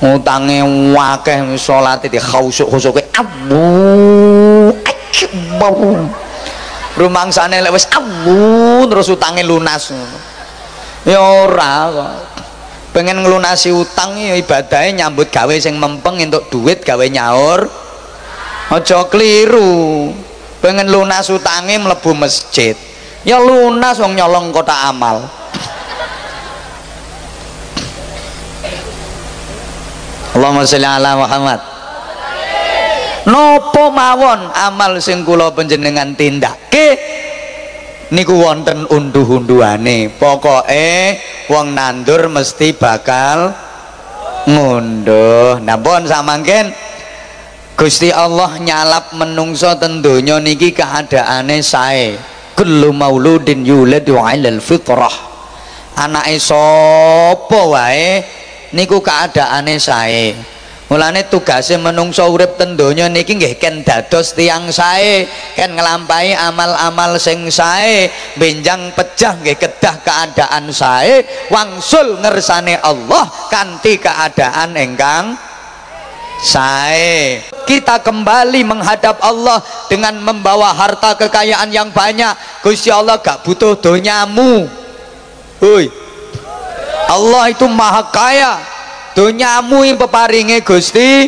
utange wakeh salate di khusuk-khusuke Allahu akbar rumangsane lek wis Allahu terus utange lunas. Ya ora pengen ngelunasi utang ya ibadahnya nyambut gawe sing mempeng untuk duit gawe nyaur. Aja keliru. Pengen lunas utangnya melebu masjid. Ya lunas wong nyolong kota amal Allahumma sholli ala Muhammad. Nopo mawon amal sing kula panjenengan tindake niku wonten unduh-unduhane. Pokoke wong nandur mesti bakal ngunduh. Nampun samangken Gusti Allah nyalap menungso tentunya niki keadaane sae. Kullu mauludin yuladu 'alal fitrah. Anake sapa wae niku keadaane sae. Mulane tugasnya menungso urip tendonya niki nggih ken dados tiang sae ken ngelampahi amal-amal sing sae benjang pecah nggih kedah keadaan sae wangsul ngersane Allah kanthi keadaan engkang sae. Kita kembali menghadap Allah dengan membawa harta kekayaan yang banyak. Gusti Allah gak butuh donyamu. Hui Allah itu maha kaya. Donyamu yang peparingi Gusti.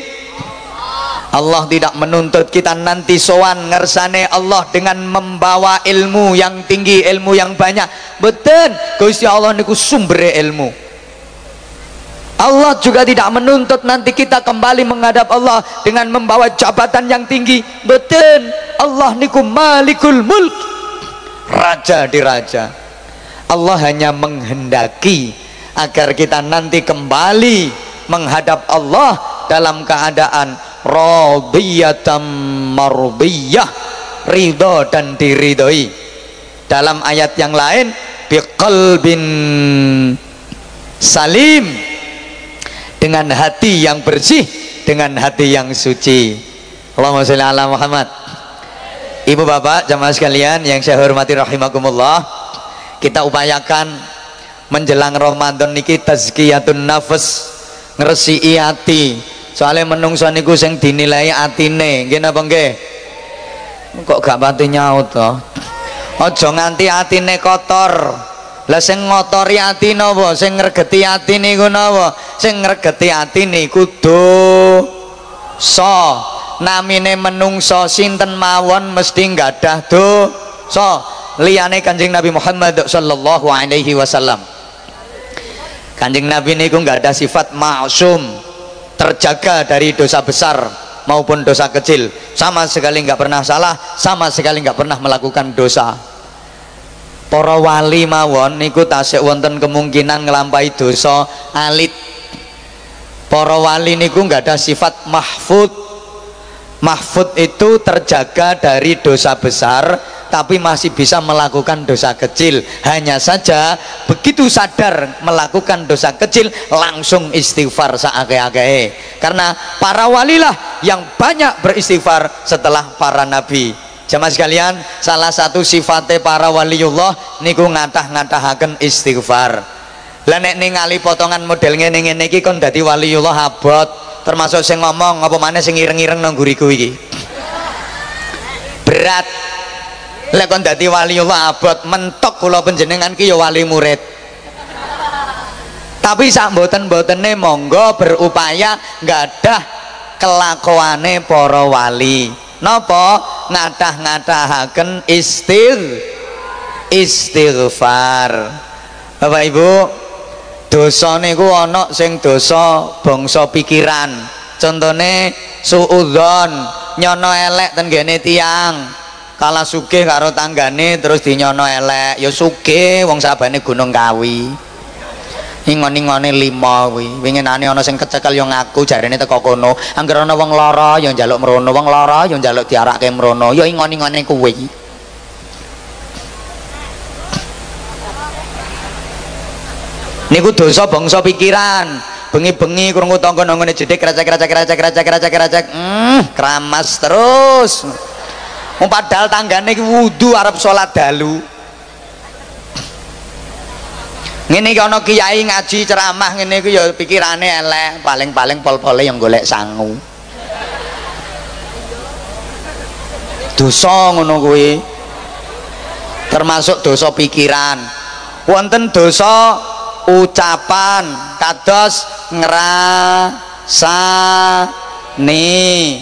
Allah tidak menuntut kita nanti sowan ngersane Allah dengan membawa ilmu yang tinggi ilmu yang banyak. Betul Gusti Allah niku sumber ilmu. Allah juga tidak menuntut nanti kita kembali menghadap Allah dengan membawa jabatan yang tinggi. Betul Allah niku malikul mulk. Raja di raja. Allah hanya menghendaki agar kita nanti kembali menghadap Allah dalam keadaan radiyatan marbiyah ridho dan diridhoi. Dalam ayat yang lain biqalbin salim dengan hati yang bersih dengan hati yang suci. Allahumma sholli ala Muhammad. Ibu bapak jamaah sekalian yang saya hormati rahimakumullah kita upayakan menjelang Ramadan niki tazkiyatun nafas ngresi hati soalnya menungso niku sing dinilai atine nggih napa nggih? Kok gak pati nyaut to? Aja nganti atine kotor. Lah sing ngotori ati napa? Sing ngregeti ati niku napa? Sing ngregeti ati niku dosa namine menungso sinten mawon mesti nggadah dosa liyane Kanjeng Nabi Muhammad sallallahu alaihi wasallam Kanjeng Nabi niku nggak ada sifat maksum terjaga dari dosa besar maupun dosa kecil. Sama sekali nggak pernah salah sama sekali nggak pernah melakukan dosa. Para wali mawon niku tasik wonten kemungkinan ngelampai dosa alit. Para wali niku nggak ada sifat mahfud mahfud itu terjaga dari dosa besar tapi masih bisa melakukan dosa kecil. Hanya saja begitu sadar melakukan dosa kecil langsung istighfar seage-age karena para walilah yang banyak beristighfar setelah para nabi. Jamaah sekalian salah satu sifatnya para waliullah niku ngatah-ngatahaken istighfar. Lah nek ningali potongan model ngene ngene iki kon dadi waliullah abot termasuk sing ngomong apa mana sing ireng-ireng nang guriku iki? Berat. Lek kon dadi waliullah abot. Mentok kula panjenengan ki ya wali murid. Tapi sak mboten-mbotene monggo berupaya nggadah kelakuane para wali. Napa? Ngatah-ngatahaken istigh istighfar. Bapak Ibu dosa niku ana sing dosa bangsa pikiran. Contone suudzon nyono elek ten gene tiang kala sugih karo tanggane terus dinyono elek. Ya sugih wong sabane gunung kawi. Ingon-ingone lima kuwi. Winginane ana sing kecekel yo ngaku jarene teko kono. Angger ana wong lara yo njaluk mrono. Wong lara yo njaluk diarake mrono. Yo ingon-ingone kuwi niku dosa bangsa pikiran. Bengi-bengi krungu tangga nang ngene jedhek krecek-krecek-krecek-krecek-krecek hmm, keramas terus. Wong padahal tanggane iki wudu arep salat dalu. Ngene iki ana kiai ngaji ceramah ngene iku ya pikirane elek paling-paling pol-pole yang golek sangu. Dosa ngono kuwi. Termasuk dosa pikiran. Wonten dosa ucapan kados nih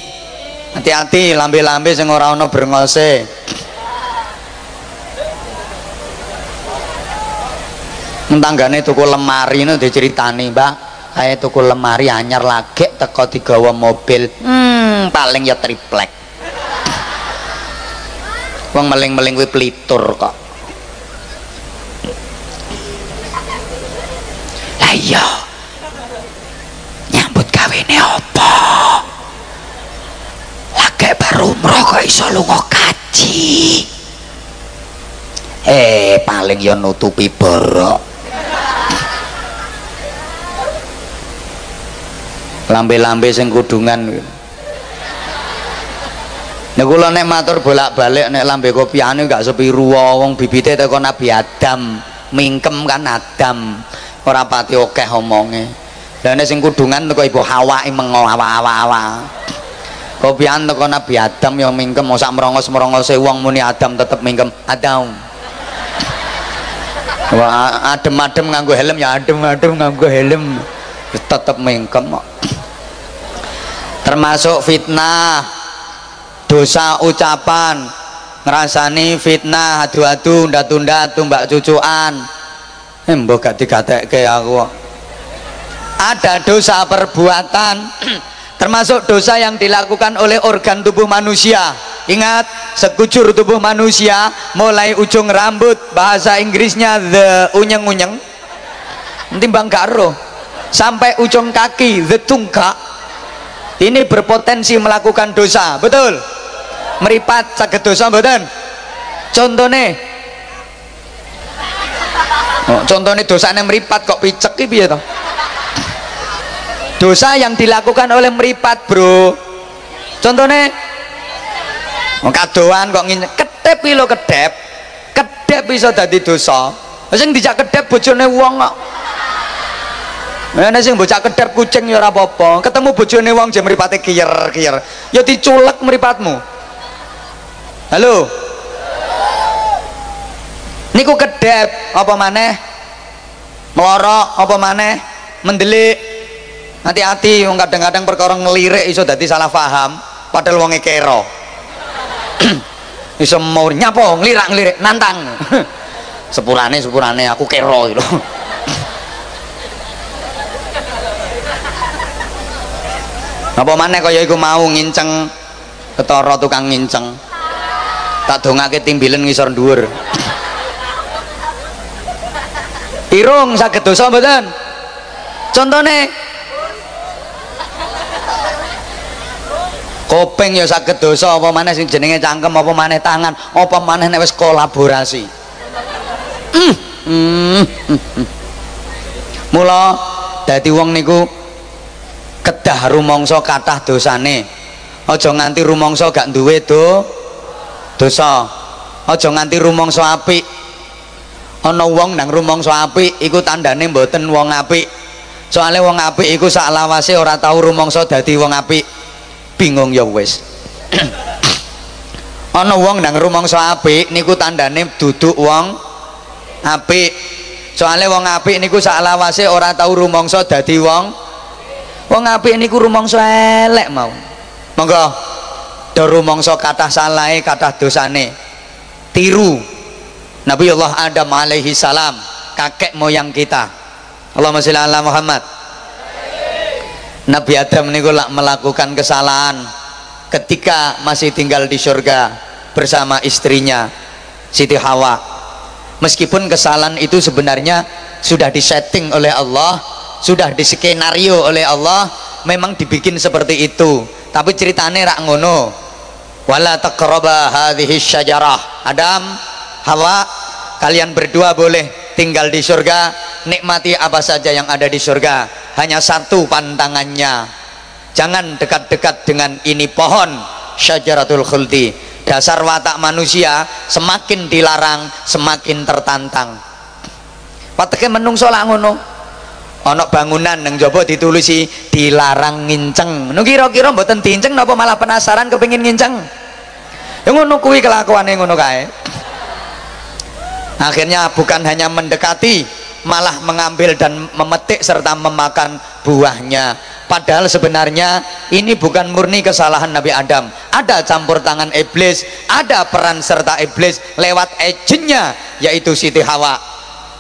hati-hati lambe-lambe sing ora ana brengose. Mentanggane tuku lemari itu diceritani mbak. Saya tuku lemari anyar lagi teko digawa mobil. Hmm paling ya triplek. Wong meling-meling kuwi pelitur kok iya nyambut kawine apa? Lagi baru umroh kok iso lunga kaji? Eh paling ya nutupi borok. Lambe-lambe sing kudungan. Nek kula nek matur bolak-balik nek lambe kopiane gak sepiru wong bibite teko Nabi Adam, mingkem kan Adam. Ora pati akeh omonge. Lah nek sing kudungan teko Ibu Hawa mengo awa-awa. Kopian teko Nabi Adam yang mingkem sak merongos-merongose wong muni Adam tetep mingkem Adam. Wah, adem-adem nganggo helm ya adem-adem nganggo helm. Tetep mingkem kok termasuk fitnah dosa ucapan ngerasani fitnah adu-adu tunda-tunda tumbak cucuan mbok gak digatekke aku ada dosa perbuatan termasuk dosa yang dilakukan oleh organ tubuh manusia. Ingat sekujur tubuh manusia mulai ujung rambut bahasa Inggrisnya the unyeng-unyeng. Nanti bang karo sampai ujung kaki the tungkak ini berpotensi melakukan dosa betul? Meripat sakit dosa betul contohnya oh, contohnya dosanya meripat kok picek ini ya dosa yang dilakukan oleh meripat bro contohnya oh, kadoan kok ngin kedep lo kedep kedep bisa jadi dosa sing dijak kedep bojone wong kok Nek sing bocah kedep kucing ya ora. Ketemu bojone wong jam mripate kiyer-kiyer. Ya diculek mripatmu. Halo. Niku kedep apa maneh? Melorok apa maneh? Mendelik. Hati-hati wong kadang-kadang perkara ngelirik iso dadi salah paham padahal wonge kero. iso mau nyapo ngelirak-ngelirik nantang. sepurane sepurane aku kero gitu. apa mana kaya iku mau nginceng ketara tukang nginceng tak dongake timbilen ngisor dhuwur irung saged dosa mboten contone kopeng ya saged dosa apa mana sing jenenge cangkem apa mana tangan apa mana nek kolaborasi mm. Mm. mula dadi wong niku kedah rumangsa kathah dosane aja nganti rumangsa gak duwe do dosa aja nganti rumangsa apik ana wong nang rumangsa apik iku tandane mboten wong apik. Soalnya wong apik iku sak lawase ora tau rumangsa dadi wong apik. Bingung ya wis. Ana wong nang rumangsa apik niku tandane duduk wong apik. Soalnya wong apik niku sak lawase ora tau rumangsa dadi wong. Wong apik niku rumangsa elek mau. Monggo. Do rumangsa kathah salahe kathah dosane. Tiru Nabi Allah Adam alaihi salam kakek moyang kita. Allahumma sholli ala Muhammad. Nabi Adam niku melakukan kesalahan ketika masih tinggal di surga bersama istrinya Siti Hawa. Meskipun kesalahan itu sebenarnya sudah disetting oleh Allah sudah diskenario oleh Allah memang dibikin seperti itu. Tapi ceritanya rak ngono. Wala taqraba hadhihi syajarah. Adam Hawa kalian berdua boleh tinggal di surga nikmati apa saja yang ada di surga. Hanya satu pantangannya. Jangan dekat-dekat dengan ini pohon syajaratul khuldi. Dasar watak manusia semakin dilarang semakin tertantang. Pateke menungso lak ngono. Ana bangunan nang jaba ditulisi dilarang nginceng. Nu kira-kira mboten napa malah penasaran kepengin nginceng? Ya ngono kuwi kelakuane ngono kae akhirnya bukan hanya mendekati malah mengambil dan memetik serta memakan buahnya. Padahal sebenarnya ini bukan murni kesalahan Nabi Adam. Ada campur tangan iblis ada peran serta iblis lewat agentnya yaitu Siti Hawa.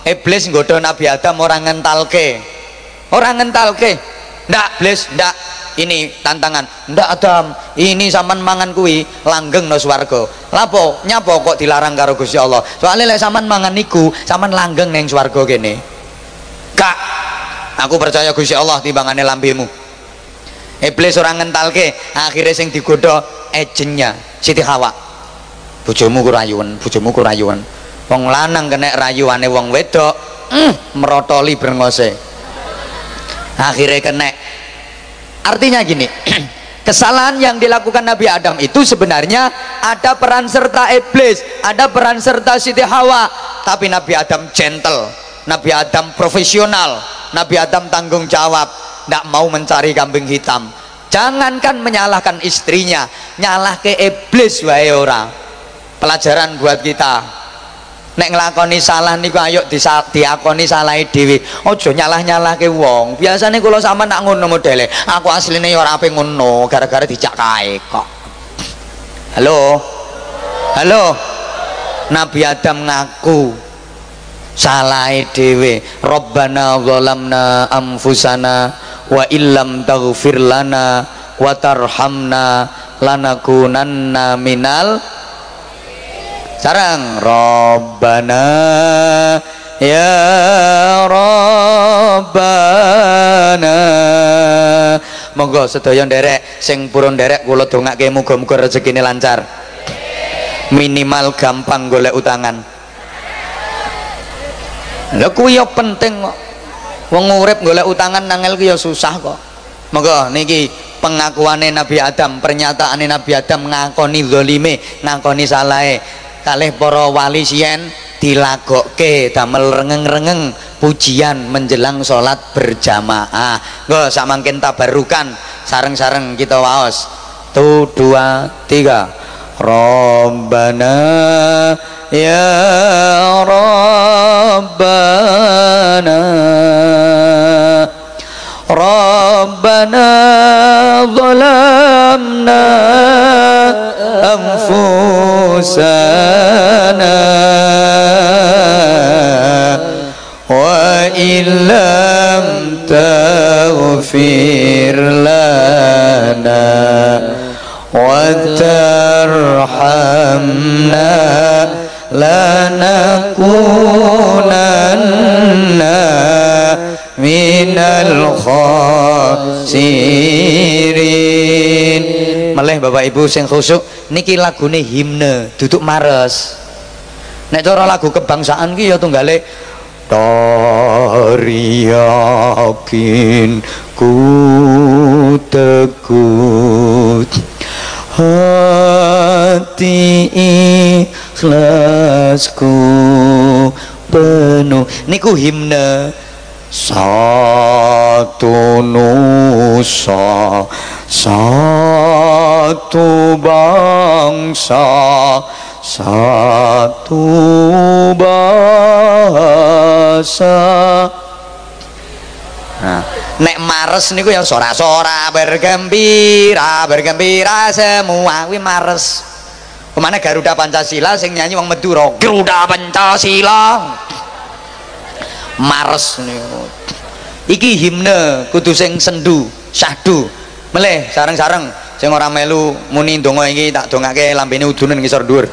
Iblis nggoda Nabi Adam orang ngentalke. Orang ngentalke. Ndak iblis ndak ini tantangan. Ndak Adam. Ini saman mangan kui langgeng no swarga. Lapo nyapo kok dilarang karo Gusti Allah? Soalnya lek saman mangan niku saman langgeng neng swarga kene. Kak aku percaya Gusti Allah timbangane lambemu. Iblis orang ngentalke akhirnya sing digoda ejennya Siti Hawa. Bojomu ku rayuan bojomu ku rayuan. Wong lanang kena rayuane wong wedok mm, merotoli brengose. Akhirnya kena artinya gini kesalahan yang dilakukan Nabi Adam itu sebenarnya ada peran serta iblis ada peran serta Siti Hawa. Tapi Nabi Adam gentle Nabi Adam profesional Nabi Adam tanggung jawab tidak mau mencari kambing hitam. Jangankan menyalahkan istrinya nyalah ke iblis wae ora. Pelajaran buat kita nek nglakoni salah niku ayo diakoni salahe dhewe. Aja nyalah-nyalahke wong. Biasane kula sama nak ngono modele. Aku asline ya ora ape ngono gara-gara dijak kae kok. Halo? Halo? Nabi Adam ngaku salahe dhewe Rabbana zalamna anfusana wa illam taghfir lana wa tarhamna lanakunanna minal sarang. Rabbana ya Rabbana. Monggo sedaya nderek sing purun nderek kula dongake muga-muga rezekine lancar. Minimal gampang golek utangan. Lha kuwi ya penting kok. Wong urip golek utangan nangel ki susah kok. Monggo niki pengakuane Nabi Adam pernyataan Nabi Adam ngakoni zalime ngakoni salahe kalih para wali siyen dilagokke damel rengeng-rengeng pujian menjelang sholat berjamaah. Nggo samangkin tabarukan sareng-sareng kita waos. Tu dua tiga. Rabbana ya Rabbana. Rabbana zalamna أنفسنا وإن لم تغفر لنا وترحمنا لنكونن من الخاسرين. Meleh Bapak Ibu sing khusuk niki lagune himne duduk mares. Nek cara lagu kebangsaan ki ya tunggale dari yakin ku teguh hati ikhlasku penuh. Niku himne. Satu nusa satu bangsa satu bahasa. Nah, nek mares niku ya sora-sora bergembira bergembira semua kuwi mares. Ke mana Garuda Pancasila sing nyanyi wong Madura. Garuda Pancasila. Mares niku. Iki himne kudu sing sendu syahdu meleh sareng-sareng. Sing ora melu muni donga iki tak dongake lambene udunen ngisor dhuwur.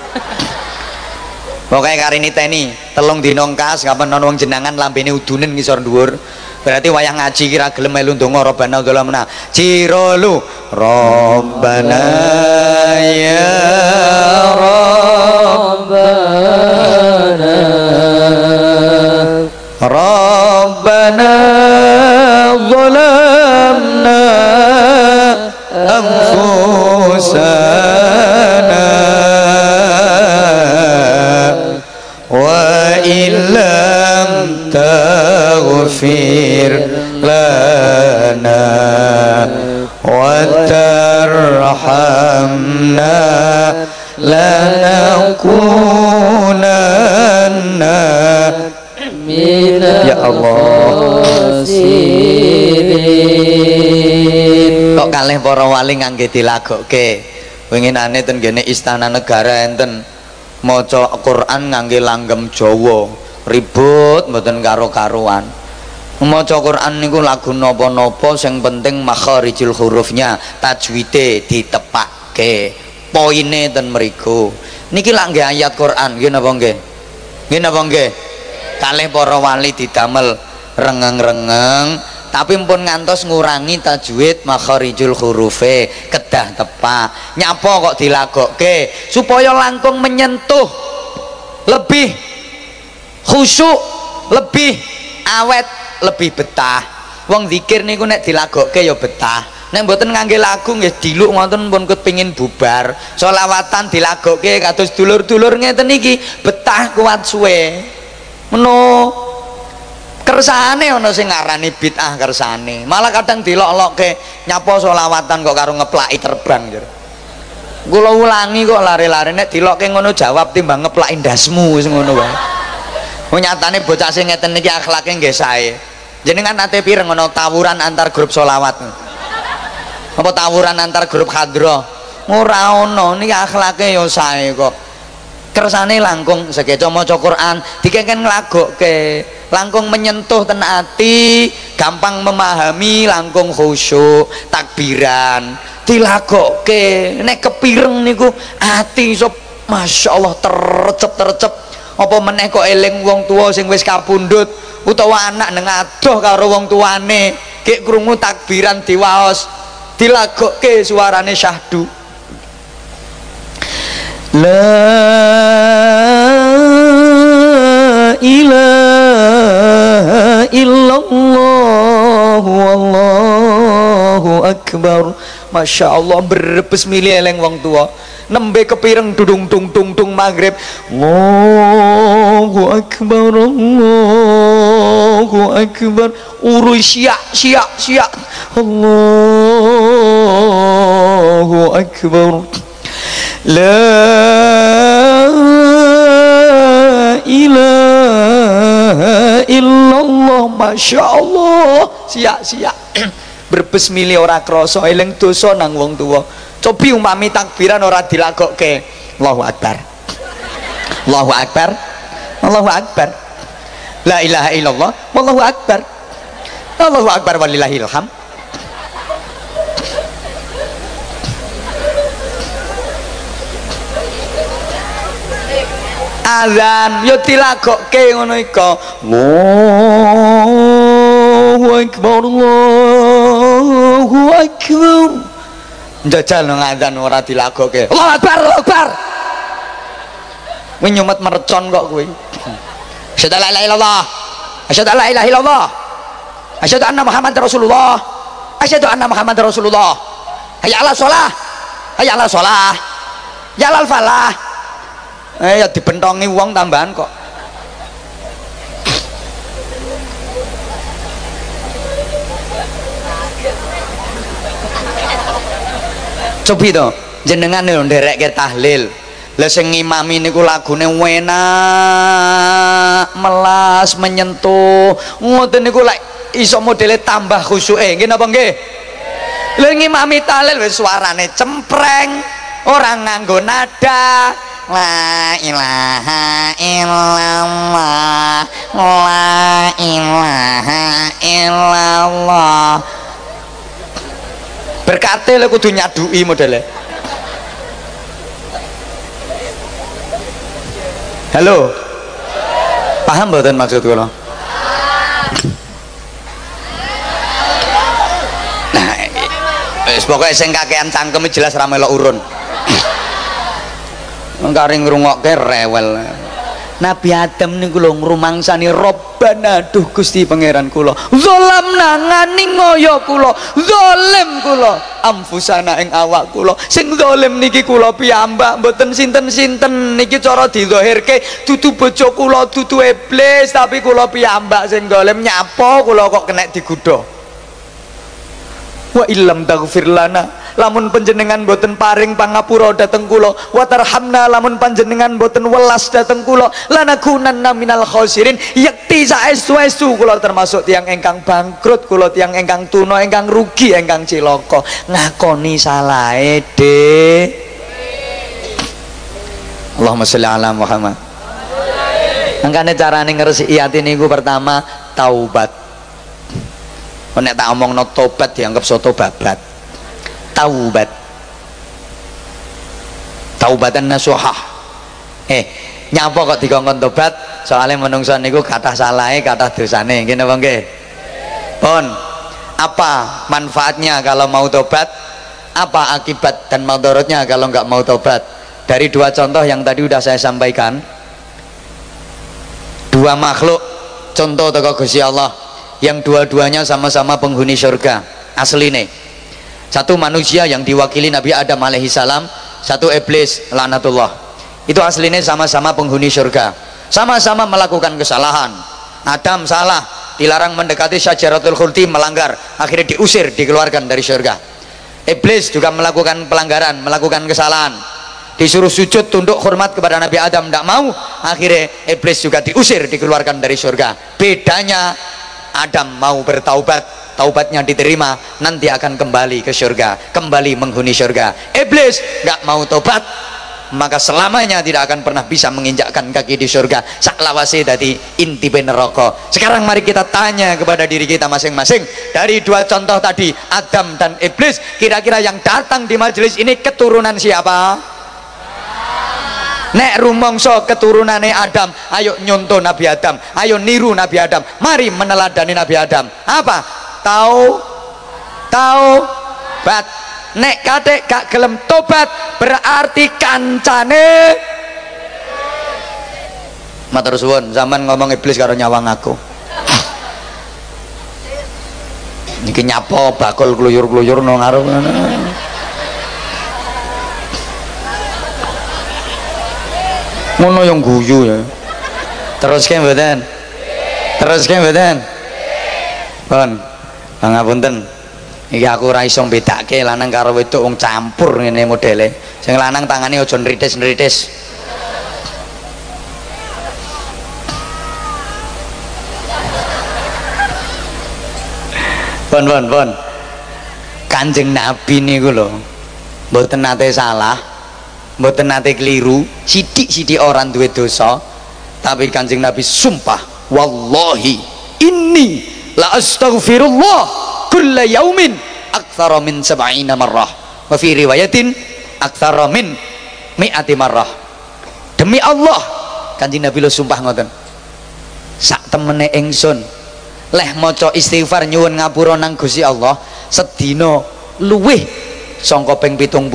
Pokoke kari niteni telung dina kas kapan ana wong jenengan lambene udunen ngisor dhuwur. Berarti wayah ngaji kira gelem melu donga robana dzalamna cirolu. Robbana ya rabbana أنفسنا وإن لم تغفر لنا وترحمنا لنكونن من Ya Allah. kula kalih para wali ngangge dilagokke? Winginane ten gene istana negara enten maca Quran ngangge langgam Jawa. Ribut mboten karo-karuan. Maca Quran niku lagu napa-napa sing penting makharijul hurufnya tajwide ditepakke. Poine ten mriku. Niki lak nggih ayat Quran nggih napa nggih? Nggih napa nggih? Kalih para wali didamel rengeng-rengeng tapi pun ngantos ngurangi tajwid makharijul hurufe kedah tepak. Nyapa kok dilagokke supaya langkung menyentuh. Lebih khusyuk lebih awet lebih betah. Wong zikir niku nek dilagokke ya betah. Nek mboten ngangge lagu nggih diluk ngoten pun kepingin bubar. Selawatan dilagokke kados dulur-dulur ngeten iki betah kuat suwe. Meno kersane ana sing ngarani bid'ah kersane malah kadang dilok-lokke nyapa selawatan kok karo ngeplaki terbang jero kula ulangi kok lari-lari nek dilokke ngono jawab timbang ngeplaki ndasmu wis ngono wae Oh nyatane bocah sing ngeten iki akhlake nggih sae. Jenengan nate pireng ngono tawuran antar grup solawat. Apa tawuran antar grup hadroh? Ora ono niki akhlake ya sae kok. Kersane langkung sekeca maca Quran dikengken nglagokke. Langkung menyentuh ten ati, gampang memahami, langkung khusyuk, takbiran, dilagokke. Nek kepireng niku ati iso Masya Allah tercep-tercep apa meneh kok eling wong tua sing wis kapundhut utawa anak neng adoh karo wong tuane kek krungu takbiran diwaos dilagokke suarane syahdu La ilaha illallah wallahu akbar. Masya Allah berbes milih eleng wong tua. Nembe kepireng dudung tung tung tung maghrib. Allahu akbar Allahu akbar. Urus siak siak siak. Allahu akbar La ilaha illallah Masya Allah. Siak siak. Berbes milih ora kroso eling dosa nang wong tua cobi umami takbiran ora dilagokke. Allahu Akbar. Allahu Akbar. Allahu Akbar. La ilaha illallah. Wallahu Akbar. Allahu Akbar walillahil azan yo dilagokke ngono iku Allahu Akbar Allahu Akbar. Njajal nang azan ora dilagokke Allahu Akbar Allahu Akbar. Nyumet mercon kok kowe asyhadu la ilaha illallah. Asyhadu la ilaha illallah. Asyhadu anna muhammadar rasulullah. Asyhadu anna muhammadar rasulullah. Hayya ala shalah. Hayya ala shalah. Ya alal falah eh ya dibentongi uang tambahan kok. Cobi to jenengan lho ndereke tahlil. Lah sing ngimami niku lagune enak melas menyentuh. Ngoten niku lek iso modele tambah khusyuke nggih napa nggih? Lha ngimami tahlil wis suarane cempreng orang nganggo nada La ilaha illallah La ilaha illallah Berkate lho kudu nyadui modele Halo Paham mboten maksud kula? Nah, wis pokoke sing kakean cangkem jelas ra melok urun. Engkaring ngrungokke rewel. Nabi Adam niku lho ngrumangsani Robbana duh Gusti pangeran kula. Zalamna ngani ngoyo kula zalim kula. Amfusana ing awak kula. Sing zalim niki kula piyambak mboten sinten-sinten. Niki cara dizahirke dudu bojo kula dudu iblis. Tapi kula piyambak sing zalim nyapa kula kok kena digudha wa illam taghfir lana lamun panjenengan boten paring pangapura dateng kula wa tarhamna lamun panjenengan boten welas dateng kula lanakunanna minal khosirin. Yakti saestu-estu kula termasuk tiang engkang bangkrut kula tiang engkang tuna engkang rugi engkang cilaka. Ngakoni salahe de Allahumma sholli ala Muhammad. Angkane carane ngresiki ati niku pertama taubat. Nek tak omongno tobat dianggap soto babat taubat. Taubatan nasuhah. Eh nyapa kok dikongkon tobat? Soalnya menungso niku kata salahnya kata dosane. Gini bang nggih? Pun apa manfaatnya kalau mau tobat? Apa akibat dan madorotnya kalau nggak mau tobat? Dari dua contoh yang tadi udah saya sampaikan. Dua makhluk contoh toko Gusti Allah yang dua-duanya sama-sama penghuni surga asli nih satu manusia yang diwakili Nabi Adam alaihi salam satu iblis lanatullah itu aslinya sama-sama penghuni surga sama-sama melakukan kesalahan. Adam salah dilarang mendekati syajaratul khuldi melanggar. Akhirnya diusir dikeluarkan dari surga iblis juga melakukan pelanggaran melakukan kesalahan. Disuruh sujud tunduk hormat kepada Nabi Adam tidak mau. Akhirnya iblis juga diusir dikeluarkan dari surga bedanya Adam mau bertaubat taubatnya diterima nanti akan kembali ke surga kembali menghuni surga iblis nggak mau taubat maka selamanya tidak akan pernah bisa menginjakkan kaki di surga saklawase dari inti neraka. Sekarang mari kita tanya kepada diri kita masing-masing. Dari dua contoh tadi Adam dan Iblis kira-kira yang datang di majelis ini keturunan siapa? Nek rumongso keturunannya Adam ayo nyontoh Nabi Adam ayo niru Nabi Adam. Mari meneladani Nabi Adam. Apa tahu tahu bat. Nek kadek gak gelem tobat berarti kancane. Matur suwun zaman ngomong iblis karo nyawang aku. Niki nyapo bakul kluyur-kluyur no ngaruh ngono yang guyu ya. Terus kan mboten? Terus kan mboten? Pun Pangapunten. Iki aku ora iso bedake lanang karo wedok wong campur ngene modele. Sing lanang tangane aja nritis-nritis. Pon pon pon. Kanjeng Nabi niku lho. Mboten nate salah, mboten nate keliru, sithik-sithik orang duwe dosa, tapi Kanjeng Nabi sumpah, wallahi ini la astaghfirullah kulla yaumin aktsara min sab'ina marrah. Wa fi riwayatin aktsara min mi'ati marrah. Demi Allah kanjeng Nabi lo sumpah ngoten. Sak temene ingsun leh maca istighfar nyuwun ngapura nang Gusti Allah sedina luweh sangka ping 70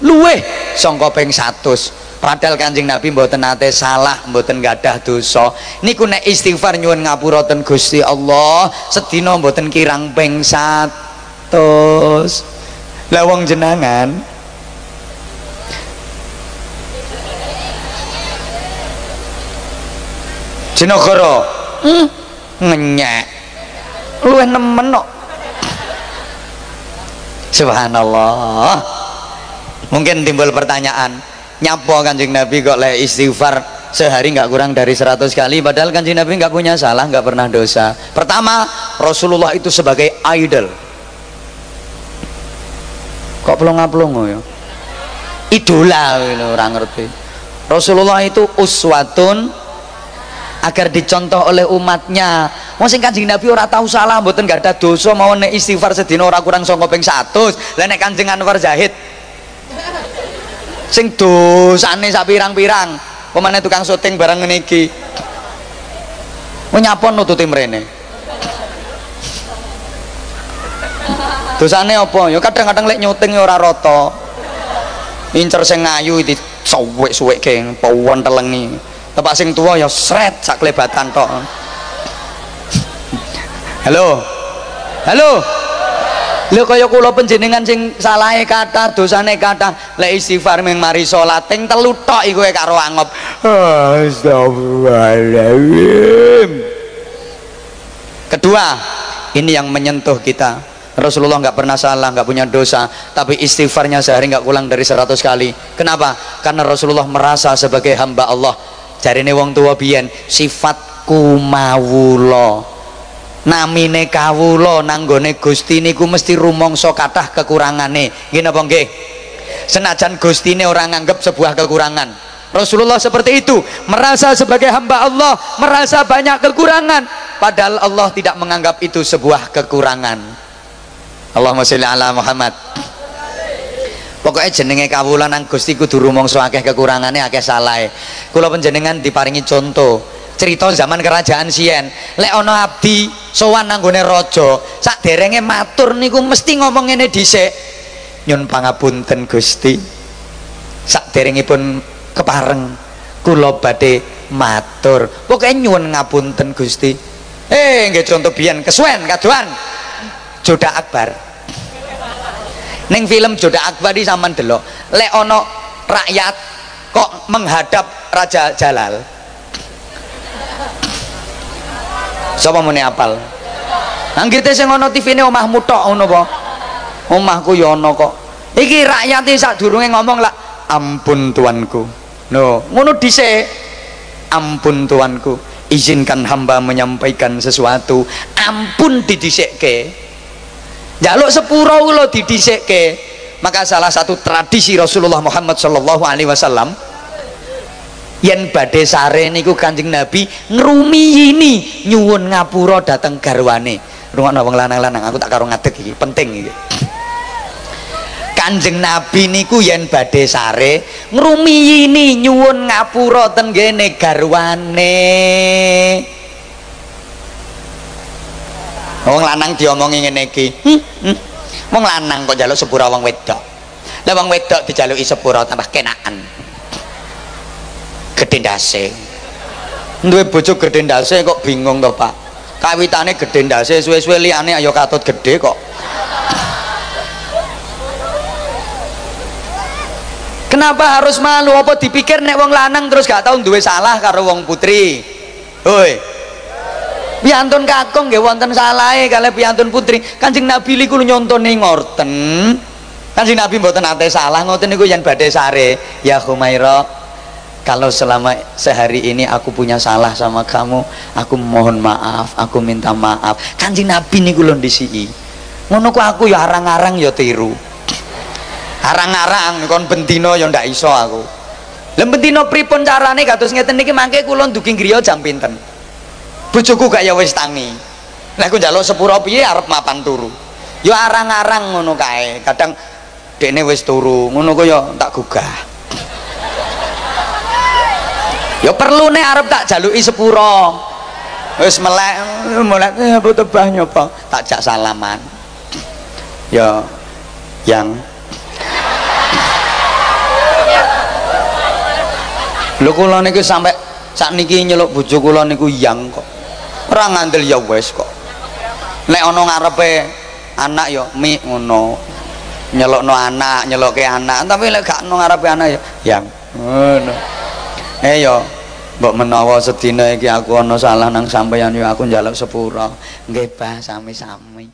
luweh sangka ping 100 padahal kanjeng Nabi mboten nate salah mboten gadah dosa. Niku nek istighfar nyuwun ngapuraken Gusti Allah sedina mboten kirang ping 100 lah wong jenengan? Jenogoro hmm, ngenyek. Luwih nemen kok. Subhanallah. Mungkin timbul pertanyaan nyapo kanjeng Nabi kok le istighfar sehari nggak kurang dari 100 kali? Padahal kanjeng Nabi nggak punya salah nggak pernah dosa. Pertama Rasulullah itu sebagai idol. Kok pelongo-pelongo ya? Idola gitu, orang ngerti. Rasulullah itu uswatun agar dicontoh oleh umatnya. Mau sing kanjeng Nabi ora tahu salah mboten gak ada dosa mau nek istighfar sedina ora kurang saka ping 100 lah nek kanjeng Anwar Zahid sing dosane sak pirang-pirang. Pemane tukang syuting barang ngene iki? Nyapa nututi mrene? Dosane apa? Ya kadang-kadang lek nyuting ora rata. Incer sing ayu iki suwek-suwek geng pawon telengi. Tepak sing tua ya sret sak klebatan tok. Halo? Halo lho kaya kula panjenengan sing salahe kata dosane kata lek istighfar ming mari salat teng telu tok iku karo angop astagfirullahaladzim kedua ini yang menyentuh kita Rasulullah nggak pernah salah, nggak punya dosa, tapi istighfarnya sehari nggak kurang dari 100 kali. Kenapa? Karena Rasulullah merasa sebagai hamba Allah. Cari wong tua biyen sifatku mawulo. Namine kawulo nanggone Gusti niku mesti rumangsa kathah kekurangane. Nggih napa nggih? Senajan Gusti ini orang anggap sebuah kekurangan. Rasulullah seperti itu, merasa sebagai hamba Allah, merasa banyak kekurangan, padahal Allah tidak menganggap itu sebuah kekurangan. Allahumma sholli ala Muhammad pokoknya jenenge kawula nang Gusti kudu rumangsa akeh kekurangane akeh salahe kula panjenengan diparingi contoh cerita zaman kerajaan Sien lek ana abdi sowan nang gone raja sak derenge matur niku mesti ngomong ngene dhisik. Nyun pangapunten Gusti. Sak derengipun kepareng kula badhe matur. Pokoknya nyuwun ngapunten Gusti. Eh nggih contoh biyen kesuwen kaduan Joda Akbar. Neng film Joda Akbar di zaman delok lek ono rakyat kok menghadap Raja Jalal siapa mau apal? Anggir teh sing ono TV ini omahmu tok ono po? Omahku ya ono kok. Iki rakyat saat durungnya ngomong lah ampun tuanku. No ngono dhisik. Ampun tuanku izinkan hamba menyampaikan sesuatu. Ampun didhisikke jaluk sepuro lo didhisikke maka salah satu tradisi Rasulullah Muhammad Shallallahu alaihi wasallam yen badhe sare niku Kanjeng Nabi ngrumiyini nyuwun ngapura dateng garwane. Rungokno wong lanang-lanang aku tak karo ngadeg iki penting iki. Kanjeng Nabi niku yen badhe sare ngrumiyini nyuwun ngapura ten garwane. Wong lanang diomongi ngene iki. Hmm, hmm. lanang kok njaluk sepura wong wedok. Lah wong wedok dijaluki sepura tambah kenaan ndase duwe bojo ndase kok bingung to Pak? Kawitane gede ndase suwe-suwe liyane ayo katut gede kok. Kenapa harus malu? Apa dipikir nek wong lanang terus gak tau duwe salah karo wong putri? Hoi, piantun kakung nggih wonten salahe kalih piantun putri. Kanjeng Nabi niku nyontone ngorten. Kanjeng Nabi mboten ate salah ngoten niku yen badhe sare. Ya Humaira kalau selama sehari ini aku punya salah sama kamu aku mohon maaf aku minta maaf. Kanjeng Nabi niku lho disiki ngono ku aku ya arang-arang ya tiru. Arang-arang kon bentino ya ndak iso aku. Lha bentino pripun carane kados ngeten niki mangke kula ndugi griya jam pinten? Bojoku gak ya wis tangi. Nek aku njaluk sepuro piye arep mapan turu? Ya arang-arang ngono kae. Kadang dekne wis turu ngono ku ya tak gugah ya perlu nek arep tak jaluki sepuro. Wis melek melek apa tebah nyoba tak jak salaman. Ya yang lho kula niku sampai sakniki nyeluk bojo kula niku yang kok. Ora ngandel ya wes kok. Nek ana ngarepe anak ya mi ngono. Nyelukno anak nyeluke anak. Tapi lek gak ngarepe anak ya yang ngono. Eh yo mbok menawa sedina iki aku ana salah nang sampeyan yo aku njaluk sepura. Nggih Bah sami-sami